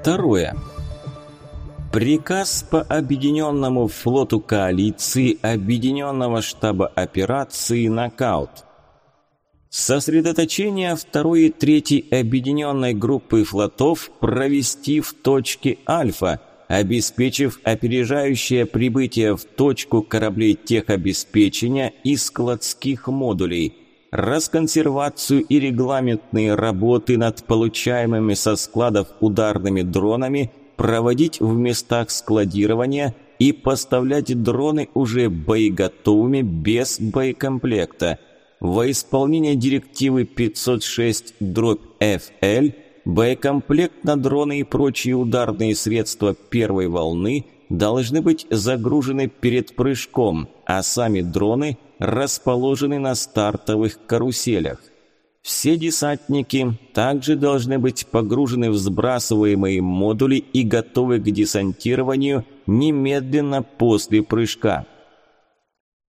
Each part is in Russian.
Второе. Приказ по Объединенному флоту коалиции Объединенного штаба операции «Нокаут». Сосредоточение второй и третьей объединенной группы флотов провести в точке Альфа, обеспечив опережающее прибытие в точку кораблей техобеспечения и складских модулей, расконсервацию и регламентные работы над получаемыми со складов ударными дронами проводить в местах складирования и поставлять дроны уже боеготовыми без боекомплекта – во исполнение директивы 506-FL боекомплект на дроны и прочие ударные средства первой волны должны быть загружены перед прыжком, а сами дроны расположены на стартовых каруселях. Все десантники также должны быть погружены в сбрасываемые модули и готовы к десантированию немедленно после прыжка.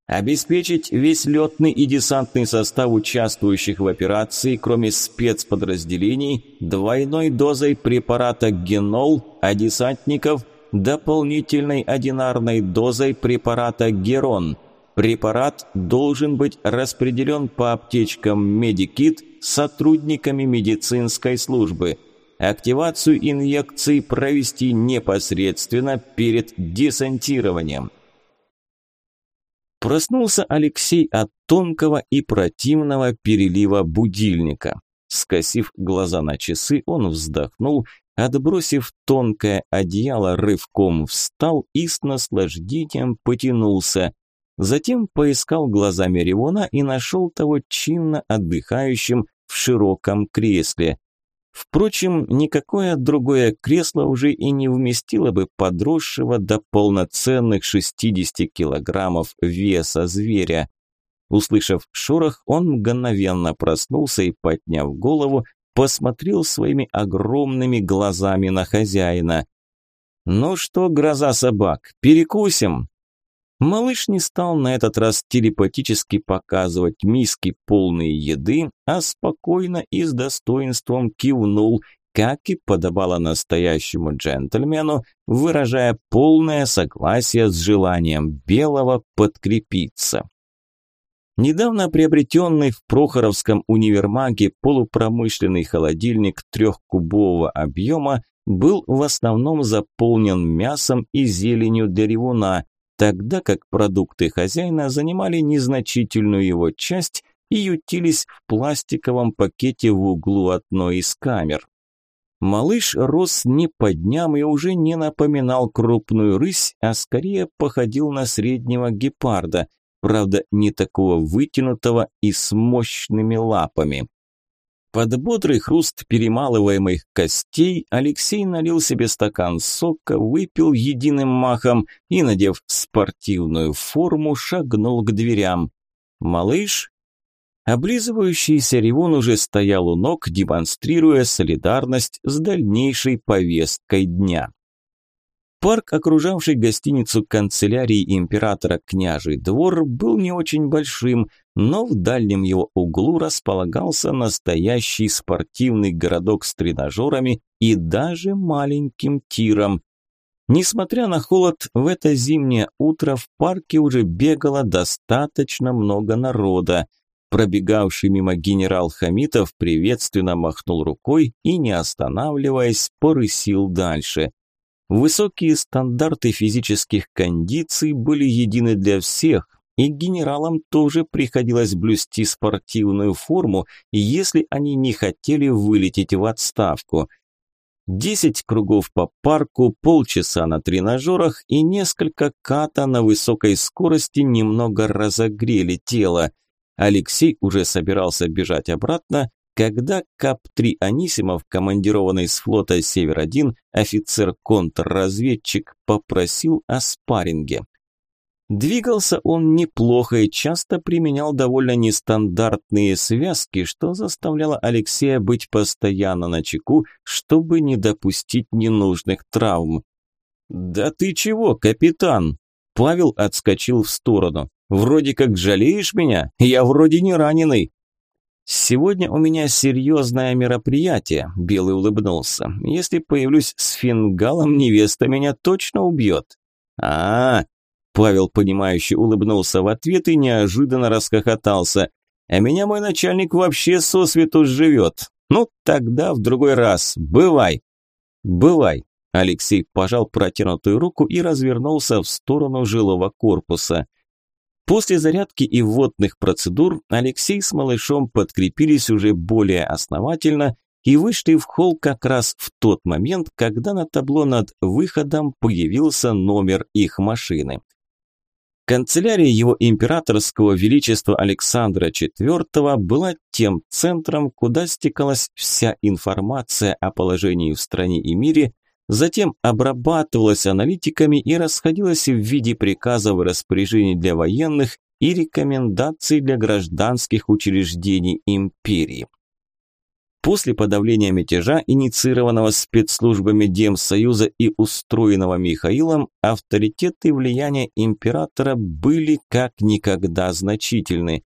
Обеспечить весь летный и десантный состав участвующих в операции, кроме спецподразделений, двойной дозой препарата генол, а десантников – дополнительной одинарной дозой препарата герон. Препарат должен быть распределен по аптечкам Медикит сотрудниками медицинской службы. Активацию инъекций провести непосредственно перед десантированием. Проснулся Алексей от тонкого и противного перелива будильника. Скосив глаза на часы, он вздохнул, отбросив тонкое одеяло, рывком встал и с наслаждением потянулся. Затем поискал глазами Ревона и нашел того чинно отдыхающим в широком кресле. Впрочем, никакое другое кресло уже и не вместило бы подросшего до полноценных 60 килограммов веса зверя. Услышав шорох, он мгновенно проснулся и, подняв голову, посмотрел своими огромными глазами на хозяина. «Ну что, гроза собак, перекусим?» Малыш не стал на этот раз телепатически показывать миски полные еды, а спокойно и с достоинством кивнул, как и подобало настоящему джентльмену, выражая полное согласие с желанием Белого подкрепиться. Недавно приобретенный в Прохоровском универмаге полупромышленный холодильник трехкубового объема был в основном заполнен мясом и зеленью для тогда как продукты хозяина занимали незначительную его часть и ютились в пластиковом пакете в углу одной из камер. Малыш рос не по дням и уже не напоминал крупную рысь, а скорее походил на среднего гепарда, правда не такого вытянутого и с мощными лапами. Под бодрый хруст перемалываемых костей Алексей налил себе стакан сока, выпил единым махом и, надев спортивную форму, шагнул к дверям. «Малыш?» Облизывающийся ревун уже стоял у ног, демонстрируя солидарность с дальнейшей повесткой дня. Парк, окружавший гостиницу канцелярии императора Княжий двор, был не очень большим, но в дальнем его углу располагался настоящий спортивный городок с тренажерами и даже маленьким тиром. Несмотря на холод, в это зимнее утро в парке уже бегало достаточно много народа. Пробегавший мимо генерал Хамитов приветственно махнул рукой и, не останавливаясь, порысил дальше – Высокие стандарты физических кондиций были едины для всех, и генералам тоже приходилось блюсти спортивную форму, если они не хотели вылететь в отставку. Десять кругов по парку, полчаса на тренажерах и несколько ката на высокой скорости немного разогрели тело. Алексей уже собирался бежать обратно, когда КАП-3 Анисимов, командированный с флота «Север-1», офицер-контрразведчик, попросил о спарринге. Двигался он неплохо и часто применял довольно нестандартные связки, что заставляло Алексея быть постоянно на чеку, чтобы не допустить ненужных травм. «Да ты чего, капитан?» Павел отскочил в сторону. «Вроде как жалеешь меня? Я вроде не раненый». «Сегодня у меня серьезное мероприятие», – Белый улыбнулся. «Если появлюсь с фингалом, невеста меня точно убьет». А, -а, Павел, понимающе улыбнулся в ответ и неожиданно расхохотался. «А меня мой начальник вообще сосвету живет. Ну, тогда в другой раз. Бывай». «Бывай», – Алексей пожал протянутую руку и развернулся в сторону жилого корпуса. После зарядки и вводных процедур Алексей с малышом подкрепились уже более основательно и вышли в холл как раз в тот момент, когда на табло над выходом появился номер их машины. Канцелярия его императорского величества Александра IV была тем центром, куда стекалась вся информация о положении в стране и мире, затем обрабатывалась аналитиками и расходилась в виде приказов и распоряжений для военных и рекомендаций для гражданских учреждений империи. После подавления мятежа, инициированного спецслужбами Демсоюза и устроенного Михаилом, авторитет и влияние императора были как никогда значительны,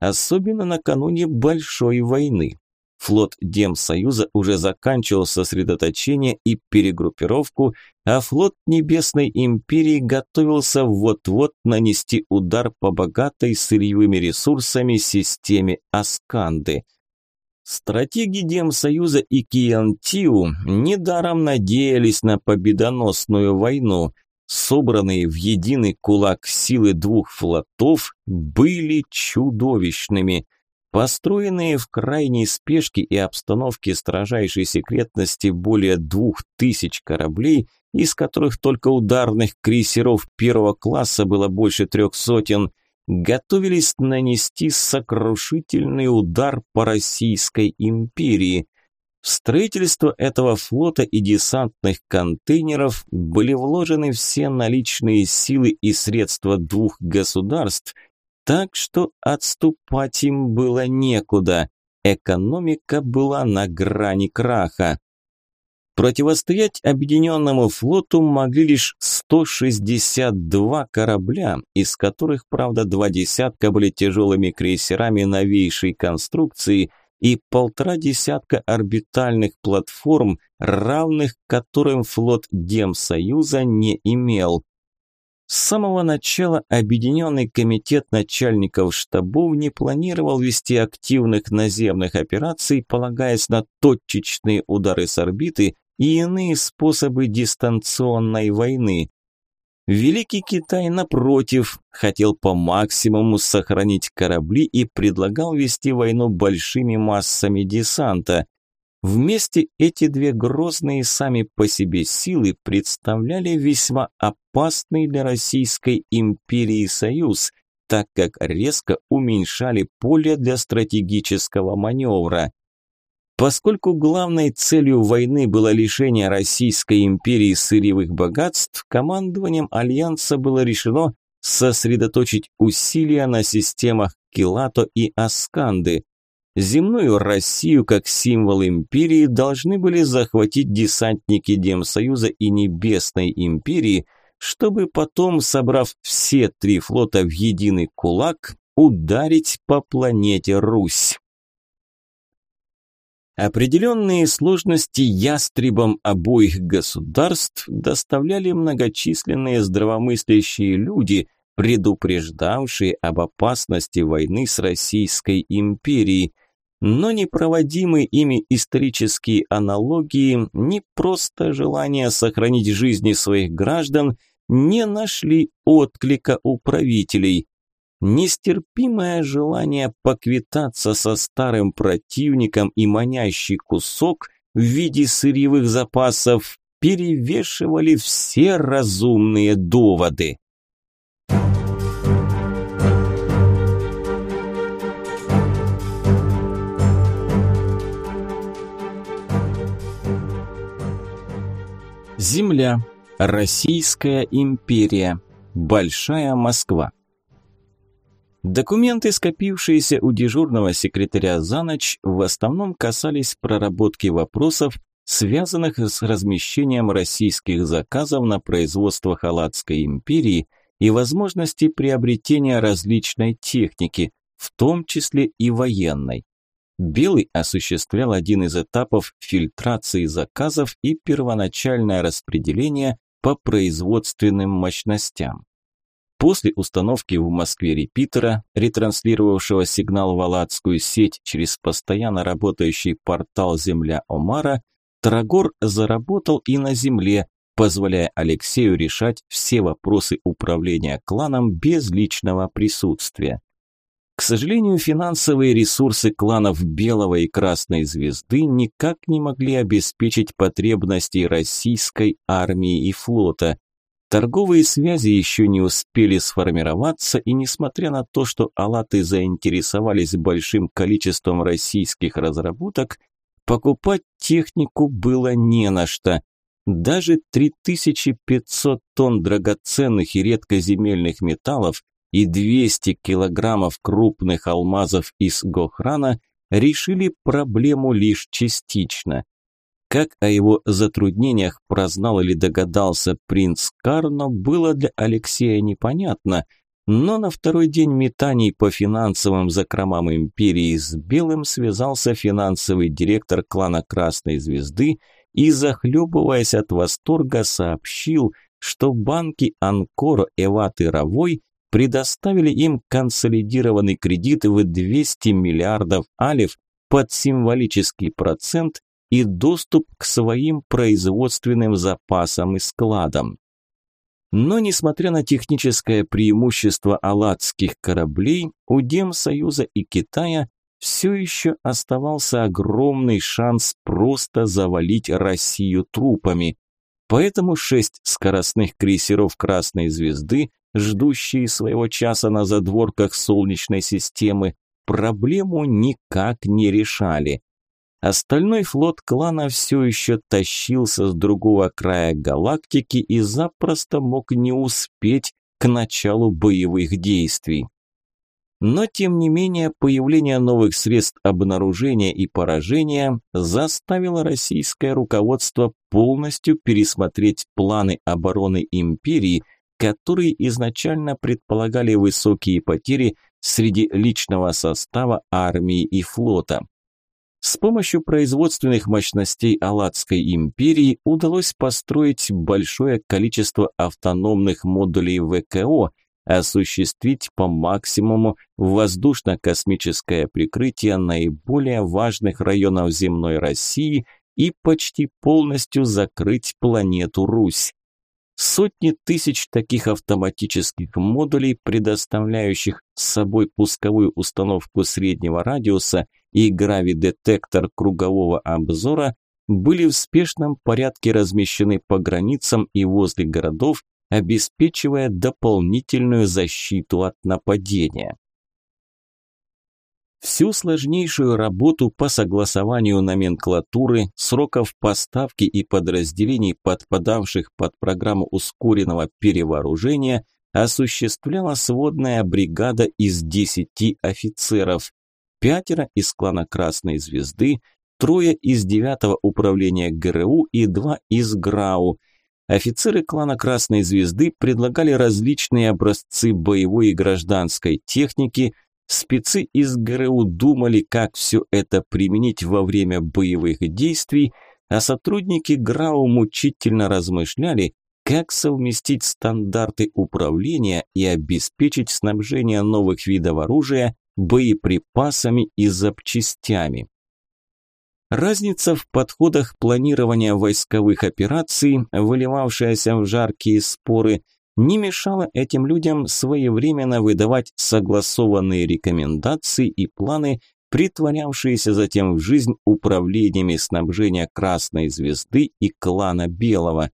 особенно накануне Большой войны. Флот Демсоюза уже заканчивал сосредоточение и перегруппировку, а флот Небесной Империи готовился вот-вот нанести удар по богатой сырьевыми ресурсами системе Асканды. Стратеги Демсоюза и Киантиу недаром надеялись на победоносную войну. Собранные в единый кулак силы двух флотов были чудовищными – Построенные в крайней спешке и обстановке строжайшей секретности более двух тысяч кораблей, из которых только ударных крейсеров первого класса было больше трех сотен, готовились нанести сокрушительный удар по Российской империи. В строительство этого флота и десантных контейнеров были вложены все наличные силы и средства двух государств – так что отступать им было некуда. Экономика была на грани краха. Противостоять объединенному флоту могли лишь 162 корабля, из которых, правда, два десятка были тяжелыми крейсерами новейшей конструкции и полтора десятка орбитальных платформ, равных которым флот Демсоюза не имел. С самого начала Объединенный комитет начальников штабов не планировал вести активных наземных операций, полагаясь на точечные удары с орбиты и иные способы дистанционной войны. Великий Китай, напротив, хотел по максимуму сохранить корабли и предлагал вести войну большими массами десанта. Вместе эти две грозные сами по себе силы представляли весьма опасный для Российской империи союз, так как резко уменьшали поле для стратегического маневра. Поскольку главной целью войны было лишение Российской империи сырьевых богатств, командованием Альянса было решено сосредоточить усилия на системах Килато и Асканды, Земную Россию как символ империи должны были захватить десантники Демсоюза и Небесной империи, чтобы потом, собрав все три флота в единый кулак, ударить по планете Русь. Определенные сложности ястребам обоих государств доставляли многочисленные здравомыслящие люди, предупреждавшие об опасности войны с Российской империей – но непроводимые ими исторические аналогии, не просто желание сохранить жизни своих граждан не нашли отклика у правителей. Нестерпимое желание поквитаться со старым противником и манящий кусок в виде сырьевых запасов перевешивали все разумные доводы. Земля. Российская империя. Большая Москва. Документы, скопившиеся у дежурного секретаря за ночь, в основном касались проработки вопросов, связанных с размещением российских заказов на производство Халатской империи и возможности приобретения различной техники, в том числе и военной. Белый осуществлял один из этапов фильтрации заказов и первоначальное распределение по производственным мощностям. После установки в Москве репитера, ретранслировавшего сигнал в Алатскую сеть через постоянно работающий портал «Земля Омара», Трагор заработал и на Земле, позволяя Алексею решать все вопросы управления кланом без личного присутствия. К сожалению, финансовые ресурсы кланов Белого и Красной Звезды никак не могли обеспечить потребности российской армии и флота, Торговые связи еще не успели сформироваться, и несмотря на то, что алаты заинтересовались большим количеством российских разработок, покупать технику было не на что. Даже 3500 тонн драгоценных и редкоземельных металлов и 200 килограммов крупных алмазов из Гохрана решили проблему лишь частично. Как о его затруднениях прознал или догадался принц Карно, было для Алексея непонятно, но на второй день метаний по финансовым закромам империи с Белым связался финансовый директор клана Красной Звезды и, захлебываясь от восторга, сообщил, что банки Анкоро, Эват и Равой предоставили им консолидированный кредит в 200 миллиардов алев под символический процент и доступ к своим производственным запасам и складам. Но несмотря на техническое преимущество алатских кораблей, у Демсоюза и Китая все еще оставался огромный шанс просто завалить Россию трупами. Поэтому шесть скоростных крейсеров Красной Звезды, ждущие своего часа на задворках Солнечной системы, проблему никак не решали. Остальной флот клана все еще тащился с другого края галактики и запросто мог не успеть к началу боевых действий. Но, тем не менее, появление новых средств обнаружения и поражения заставило российское руководство полностью пересмотреть планы обороны империи, которые изначально предполагали высокие потери среди личного состава армии и флота. С помощью производственных мощностей Алатской империи удалось построить большое количество автономных модулей ВКО, осуществить по максимуму воздушно-космическое прикрытие наиболее важных районов земной России и почти полностью закрыть планету Русь. Сотни тысяч таких автоматических модулей, предоставляющих с собой пусковую установку среднего радиуса и гравидетектор кругового обзора были в спешном порядке размещены по границам и возле городов, обеспечивая дополнительную защиту от нападения. Всю сложнейшую работу по согласованию номенклатуры, сроков поставки и подразделений, подпадавших под программу ускоренного перевооружения, осуществляла сводная бригада из 10 офицеров, пятеро из клана Красной Звезды, трое из девятого управления ГРУ и два из ГРАУ. Офицеры клана Красной Звезды предлагали различные образцы боевой и гражданской техники, спецы из ГРУ думали, как все это применить во время боевых действий, а сотрудники ГРАУ мучительно размышляли, как совместить стандарты управления и обеспечить снабжение новых видов оружия боеприпасами и запчастями. Разница в подходах планирования войсковых операций, выливавшаяся в жаркие споры, не мешала этим людям своевременно выдавать согласованные рекомендации и планы, притворявшиеся затем в жизнь управлениями снабжения Красной Звезды и клана Белого.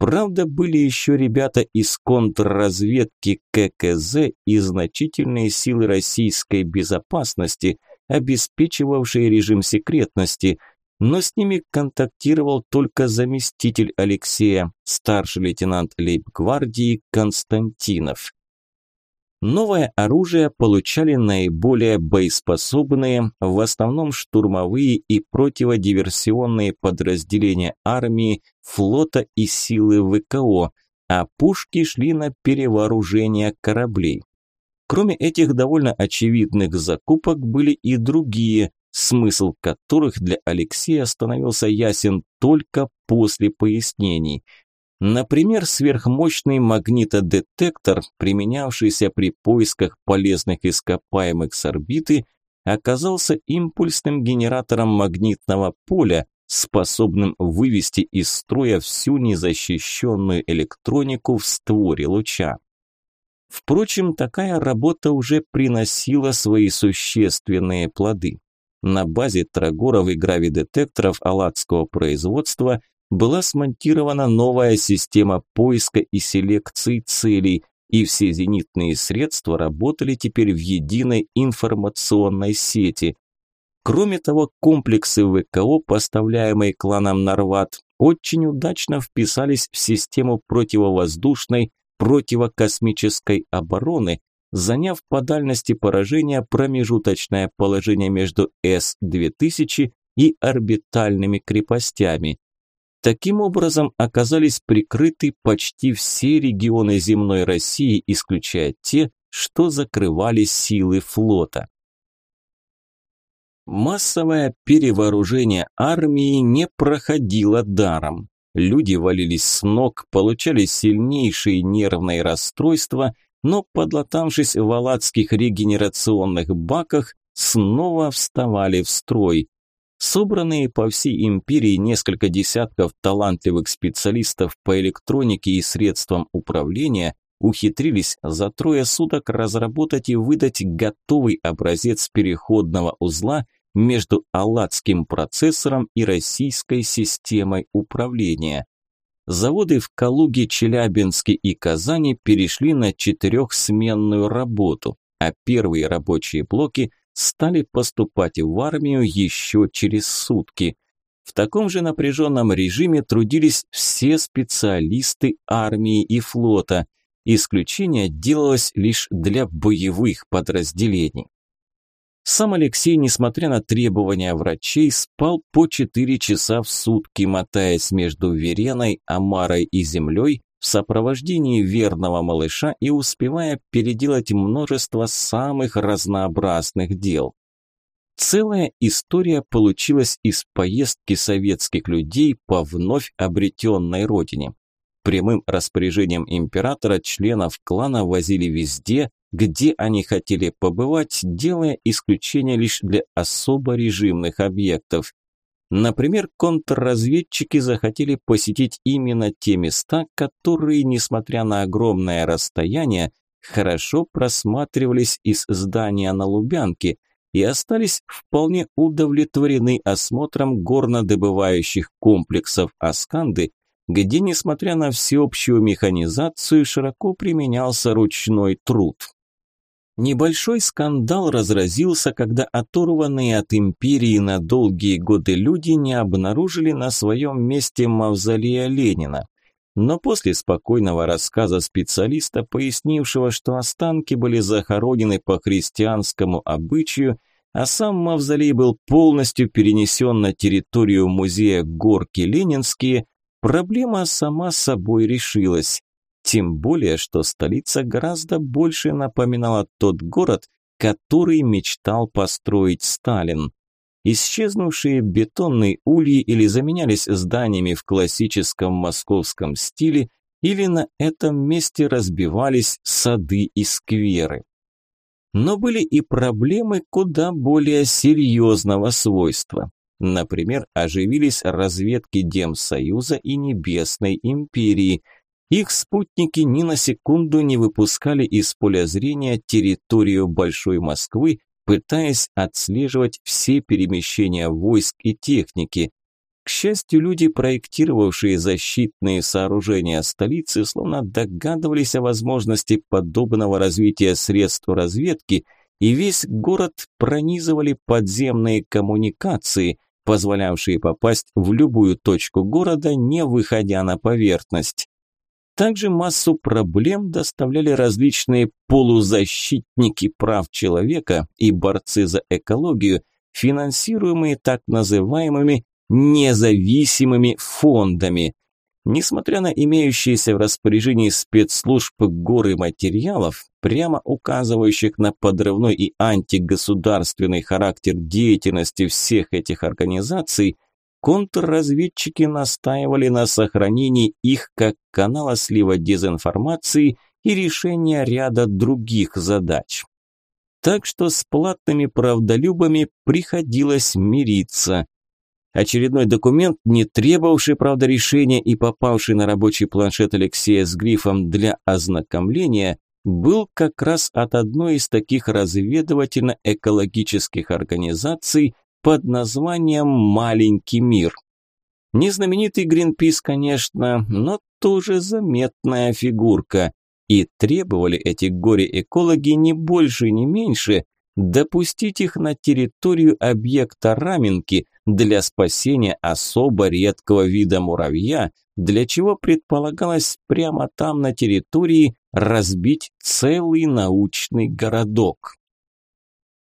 Правда, были еще ребята из контрразведки ККЗ и значительные силы российской безопасности, обеспечивавшие режим секретности, но с ними контактировал только заместитель Алексея, старший лейтенант лейб-гвардии Константинов. Новое оружие получали наиболее боеспособные, в основном штурмовые и противодиверсионные подразделения армии, флота и силы ВКО, а пушки шли на перевооружение кораблей. Кроме этих довольно очевидных закупок были и другие, смысл которых для Алексея становился ясен только после пояснений. Например, сверхмощный магнитодетектор, применявшийся при поисках полезных ископаемых с орбиты, оказался импульсным генератором магнитного поля, способным вывести из строя всю незащищенную электронику в створе луча. Впрочем, такая работа уже приносила свои существенные плоды. На базе трагоров и гравидетекторов алатского производства была смонтирована новая система поиска и селекции целей, и все зенитные средства работали теперь в единой информационной сети. Кроме того, комплексы ВКО, поставляемые кланом Нарват, очень удачно вписались в систему противовоздушной противокосмической обороны, заняв по дальности поражения промежуточное положение между С-2000 и орбитальными крепостями. Таким образом, оказались прикрыты почти все регионы земной России, исключая те, что закрывали силы флота. Массовое перевооружение армии не проходило даром. Люди валились с ног, получали сильнейшие нервные расстройства, но, подлатавшись в аладских регенерационных баках, снова вставали в строй. Собранные по всей империи несколько десятков талантливых специалистов по электронике и средствам управления ухитрились за трое суток разработать и выдать готовый образец переходного узла – между алладским процессором и российской системой управления. Заводы в Калуге, Челябинске и Казани перешли на четырехсменную работу, а первые рабочие блоки стали поступать в армию еще через сутки. В таком же напряженном режиме трудились все специалисты армии и флота. Исключение делалось лишь для боевых подразделений. Сам Алексей, несмотря на требования врачей, спал по 4 часа в сутки, мотаясь между Вереной, Амарой и землей в сопровождении верного малыша и успевая переделать множество самых разнообразных дел. Целая история получилась из поездки советских людей по вновь обретенной родине. Прямым распоряжением императора членов клана возили везде, где они хотели побывать, делая исключение лишь для особо режимных объектов. Например, контрразведчики захотели посетить именно те места, которые, несмотря на огромное расстояние, хорошо просматривались из здания на Лубянке и остались вполне удовлетворены осмотром горнодобывающих комплексов Асканды, где, несмотря на всеобщую механизацию, широко применялся ручной труд. Небольшой скандал разразился, когда оторванные от империи на долгие годы люди не обнаружили на своем месте мавзолея Ленина. Но после спокойного рассказа специалиста, пояснившего, что останки были захоронены по христианскому обычаю, а сам мавзолей был полностью перенесен на территорию музея Горки Ленинские, проблема сама собой решилась. Тем более, что столица гораздо больше напоминала тот город, который мечтал построить Сталин. Исчезнувшие бетонные ульи или заменялись зданиями в классическом московском стиле, или на этом месте разбивались сады и скверы. Но были и проблемы куда более серьезного свойства. Например, оживились разведки Демсоюза и Небесной империи – их спутники ни на секунду не выпускали из поля зрения территорию Большой Москвы, пытаясь отслеживать все перемещения войск и техники. К счастью, люди, проектировавшие защитные сооружения столицы, словно догадывались о возможности подобного развития средств разведки, и весь город пронизывали подземные коммуникации, позволявшие попасть в любую точку города, не выходя на поверхность. Также массу проблем доставляли различные полузащитники прав человека и борцы за экологию, финансируемые так называемыми независимыми фондами. Несмотря на имеющиеся в распоряжении спецслужб горы материалов, прямо указывающих на подрывной и антигосударственный характер деятельности всех этих организаций, контрразведчики настаивали на сохранении их как канала слива дезинформации и решения ряда других задач. Так что с платными правдолюбами приходилось мириться. Очередной документ, не требовавший, правда, решения и попавший на рабочий планшет Алексея с грифом «для ознакомления», был как раз от одной из таких разведывательно-экологических организаций под названием «Маленький мир». Не знаменитый Гринпис, конечно, но тоже заметная фигурка. И требовали эти горе-экологи не больше, не меньше допустить их на территорию объекта Раменки для спасения особо редкого вида муравья, для чего предполагалось прямо там на территории разбить целый научный городок.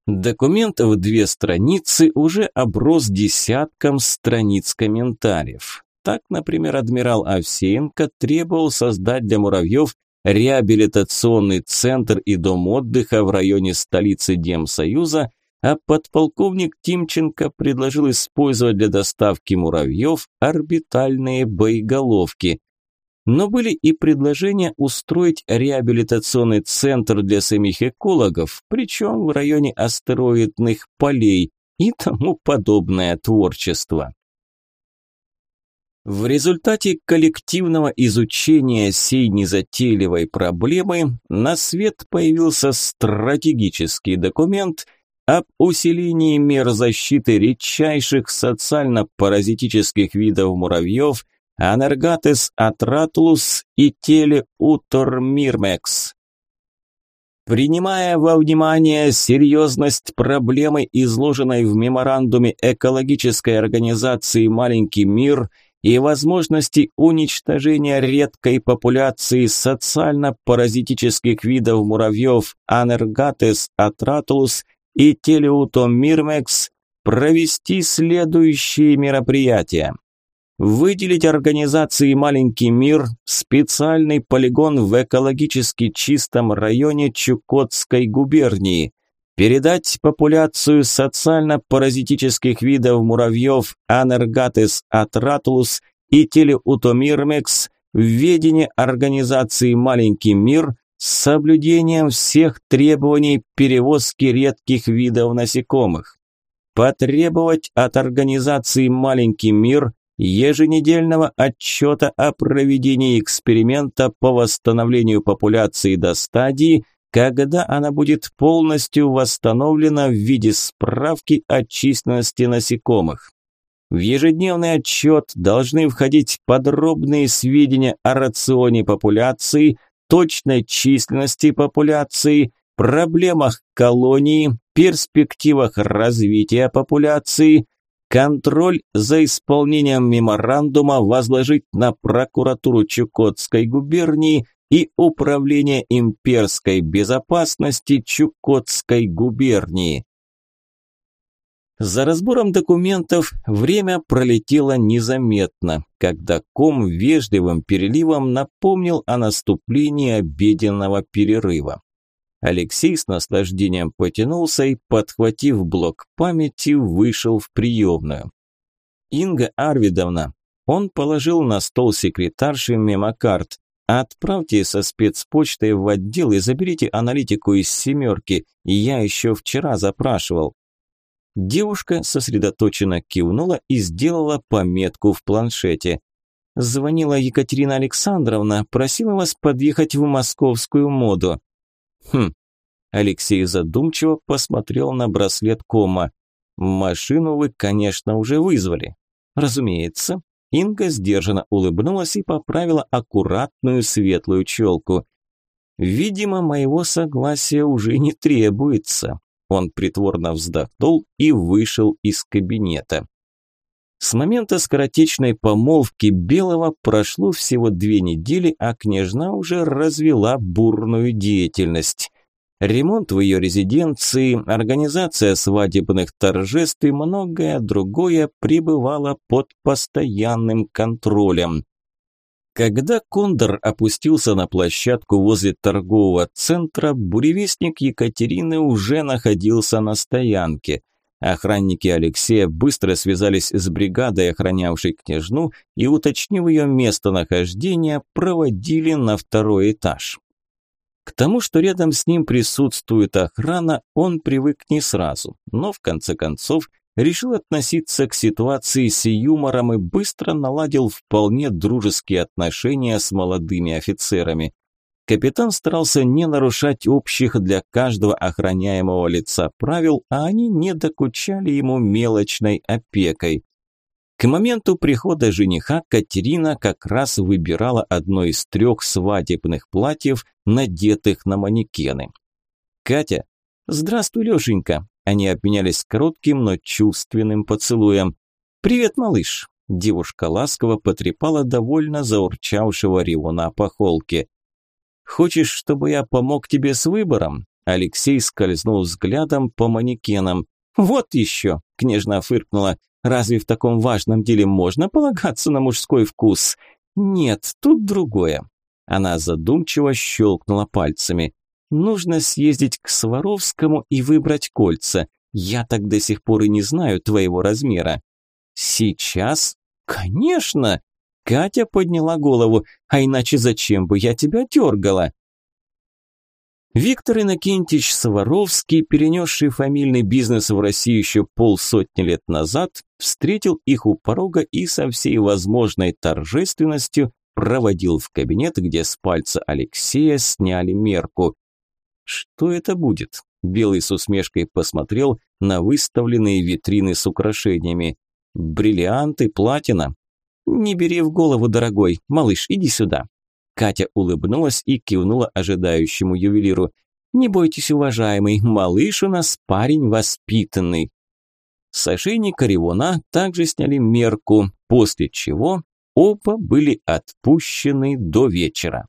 Документ в две страницы уже оброс десятком страниц комментариев. Так, например, адмирал Овсеенко требовал создать для муравьев реабилитационный центр и дом отдыха в районе столицы Демсоюза, а подполковник Тимченко предложил использовать для доставки муравьев орбитальные боеголовки. Но были и предложения устроить реабилитационный центр для самих экологов, причем в районе астероидных полей и тому подобное творчество. В результате коллективного изучения сей незатейливой проблемы на свет появился стратегический документ об усилении мер защиты редчайших социально-паразитических видов муравьев Анергатес атратулус и телеутормирмекс. Принимая во внимание серьезность проблемы, изложенной в меморандуме экологической организации «Маленький мир», и возможности уничтожения редкой популяции социально-паразитических видов муравьев Анергатес атратулус и Телеутомирмекс провести следующие мероприятия. Выделить организации «Маленький мир» специальный полигон в экологически чистом районе Чукотской губернии, передать популяцию социально-паразитических видов муравьев Анергатес атратулус и Телеутомирмекс в ведение организации «Маленький мир» с соблюдением всех требований перевозки редких видов насекомых. Потребовать от организации «Маленький мир» еженедельного отчета о проведении эксперимента по восстановлению популяции до стадии – когда она будет полностью восстановлена в виде справки о численности насекомых. В ежедневный отчет должны входить подробные сведения о рационе популяции, точной численности популяции, проблемах колонии, перспективах развития популяции, контроль за исполнением меморандума возложить на прокуратуру Чукотской губернии и Управление имперской безопасности Чукотской губернии. За разбором документов время пролетело незаметно, когда ком вежливым переливом напомнил о наступлении обеденного перерыва. Алексей с наслаждением потянулся и, подхватив блок памяти, вышел в приемную. «Инга Арвидовна», он положил на стол секретарши мемокарт. Отправьте со спецпочтой в отдел и заберите аналитику из «семерки». Я еще вчера запрашивал. Девушка сосредоточенно кивнула и сделала пометку в планшете. Звонила Екатерина Александровна, просила вас подъехать в московскую моду. Хм. Алексей задумчиво посмотрел на браслет кома. Машину вы, конечно, уже вызвали. Разумеется. Инга сдержанно улыбнулась и поправила аккуратную светлую челку. «Видимо, моего согласия уже не требуется». Он притворно вздохнул и вышел из кабинета. С момента скоротечной помолвки Белого прошло всего две недели, а княжна уже развела бурную деятельность. Ремонт в ее резиденции, организация свадебных торжеств и многое другое пребывало под постоянным контролем. Когда Кондор опустился на площадку возле торгового центра, буревестник Екатерины уже находился на стоянке. Охранники Алексея быстро связались с бригадой, охранявшей княжну, и, уточнив ее местонахождение, проводили на второй этаж. К тому, что рядом с ним присутствует охрана, он привык не сразу, но в конце концов решил относиться к ситуации с юмором и быстро наладил вполне дружеские отношения с молодыми офицерами. Капитан старался не нарушать общих для каждого охраняемого лица правил, а они не докучали ему мелочной опекой. К моменту прихода жениха Катерина как раз выбирала одно из трех свадебных платьев, надетых на манекены. «Катя, здравствуй, Лешенька!» Они обменялись коротким, но чувственным поцелуем. «Привет, малыш!» Девушка ласково потрепала довольно заурчавшего ревуна по холке. «Хочешь, чтобы я помог тебе с выбором?» Алексей скользнул взглядом по манекенам. «Вот еще!» – княжна фыркнула. «Разве в таком важном деле можно полагаться на мужской вкус?» «Нет, тут другое». Она задумчиво щелкнула пальцами. «Нужно съездить к Сваровскому и выбрать кольца. Я так до сих пор и не знаю твоего размера». «Сейчас?» «Конечно!» Катя подняла голову. «А иначе зачем бы я тебя дергала?» Виктор Иннокентич Сваровский, перенесший фамильный бизнес в Россию еще полсотни лет назад, встретил их у порога и со всей возможной торжественностью проводил в кабинет, где с пальца Алексея сняли мерку. «Что это будет?» Белый с усмешкой посмотрел на выставленные витрины с украшениями. «Бриллианты, платина, «Не бери в голову, дорогой. Малыш, иди сюда». Катя улыбнулась и кивнула ожидающему ювелиру. «Не бойтесь, уважаемый, малыш у нас парень воспитанный». С ошейника Ревуна также сняли мерку, после чего оба были отпущены до вечера.